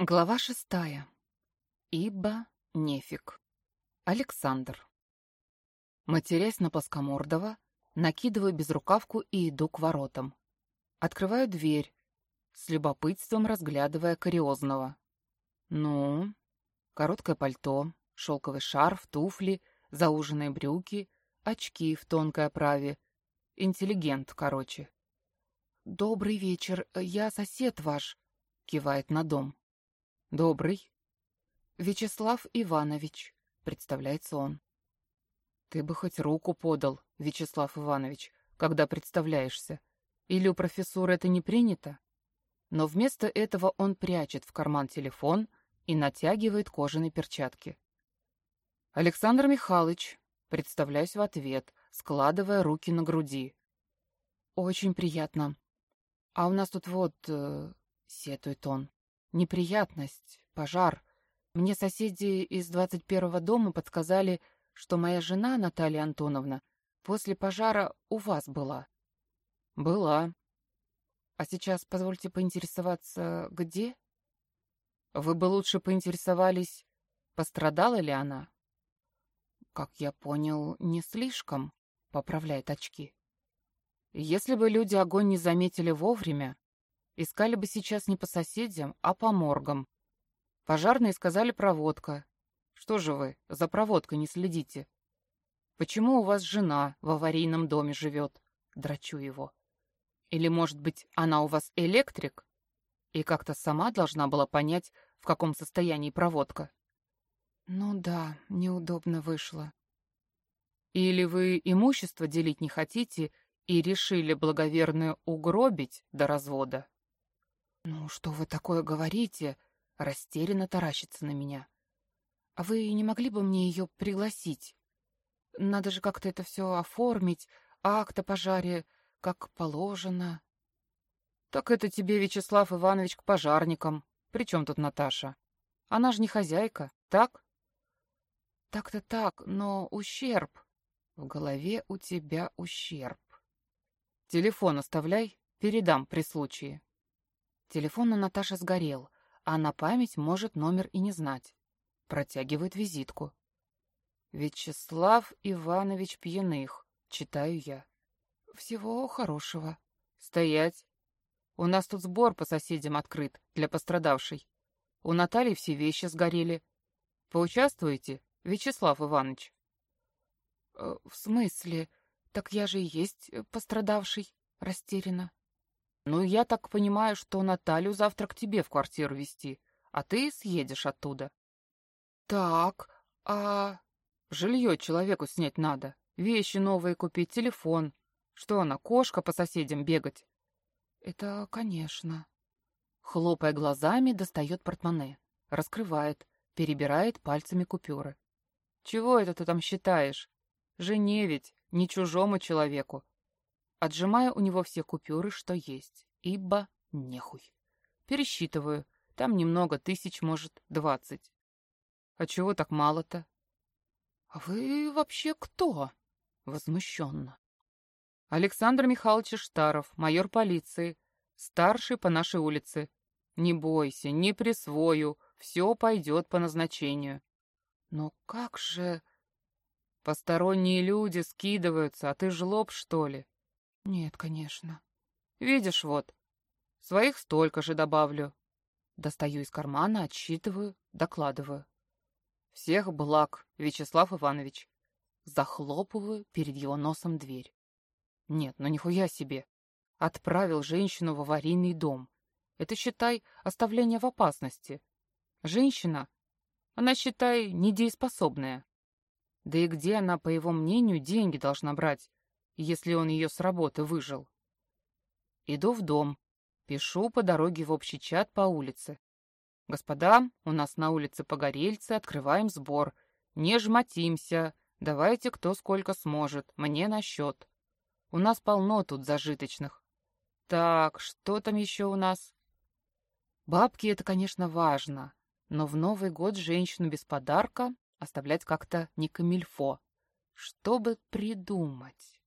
Глава шестая. Ибо нефиг. Александр. Матерясь на плоскомордого, накидываю безрукавку и иду к воротам. Открываю дверь, с любопытством разглядывая Кариозного. Ну, короткое пальто, шелковый шарф, туфли, зауженные брюки, очки в тонкой оправе. Интеллигент, короче. «Добрый вечер, я сосед ваш», — кивает на дом. «Добрый». «Вячеслав Иванович», — представляется он. «Ты бы хоть руку подал, Вячеслав Иванович, когда представляешься. Или у профессора это не принято?» Но вместо этого он прячет в карман телефон и натягивает кожаные перчатки. «Александр Михайлович», — представляюсь в ответ, складывая руки на груди. «Очень приятно. А у нас тут вот...» э, — сетует он. Неприятность, пожар. Мне соседи из двадцать первого дома подсказали, что моя жена, Наталья Антоновна, после пожара у вас была. Была. А сейчас позвольте поинтересоваться, где? Вы бы лучше поинтересовались, пострадала ли она? Как я понял, не слишком, поправляет очки. Если бы люди огонь не заметили вовремя, Искали бы сейчас не по соседям, а по моргам. Пожарные сказали проводка. Что же вы, за проводкой не следите? Почему у вас жена в аварийном доме живет? Драчу его. Или, может быть, она у вас электрик? И как-то сама должна была понять, в каком состоянии проводка. Ну да, неудобно вышло. Или вы имущество делить не хотите и решили благоверную угробить до развода? «Ну, что вы такое говорите?» — растерянно таращится на меня. «А вы не могли бы мне ее пригласить? Надо же как-то это все оформить, акт о пожаре, как положено». «Так это тебе, Вячеслав Иванович, к пожарникам. При чем тут Наташа? Она же не хозяйка, так?» «Так-то так, но ущерб. В голове у тебя ущерб. Телефон оставляй, передам при случае». Телефон у Наташи сгорел, а на память может номер и не знать. Протягивает визитку. «Вячеслав Иванович Пьяных», — читаю я. «Всего хорошего». «Стоять! У нас тут сбор по соседям открыт для пострадавшей. У Натальи все вещи сгорели. Поучаствуете, Вячеслав Иванович?» «Э, «В смысле? Так я же и есть пострадавший», — растеряна. «Ну, я так понимаю, что Наталью завтра к тебе в квартиру везти, а ты съедешь оттуда». «Так, а...» «Жилье человеку снять надо, вещи новые купить, телефон. Что она, кошка по соседям бегать?» «Это, конечно». Хлопая глазами, достает портмоне, раскрывает, перебирает пальцами купюры. «Чего это ты там считаешь? Жене ведь, не чужому человеку. Отжимаю у него все купюры, что есть, ибо нехуй. Пересчитываю. Там немного, тысяч, может, двадцать. А чего так мало-то? А вы вообще кто? Возмущенно. Александр Михайлович Штаров, майор полиции, старший по нашей улице. Не бойся, не присвою, все пойдет по назначению. Но как же... Посторонние люди скидываются, а ты жлоб, что ли? Нет, конечно. Видишь, вот. Своих столько же добавлю. Достаю из кармана, отсчитываю, докладываю. Всех благ, Вячеслав Иванович. Захлопываю перед его носом дверь. Нет, ну нихуя себе. Отправил женщину в аварийный дом. Это, считай, оставление в опасности. Женщина, она, считай, недееспособная. Да и где она, по его мнению, деньги должна брать? Если он ее с работы выжил. Иду в дом, пишу по дороге в общий чат по улице. «Господа, у нас на улице погорельцы, открываем сбор. Не жмотимся, давайте кто сколько сможет, мне на счет. У нас полно тут зажиточных. Так, что там еще у нас?» Бабки — это, конечно, важно, но в Новый год женщину без подарка оставлять как-то не камильфо. Что бы придумать?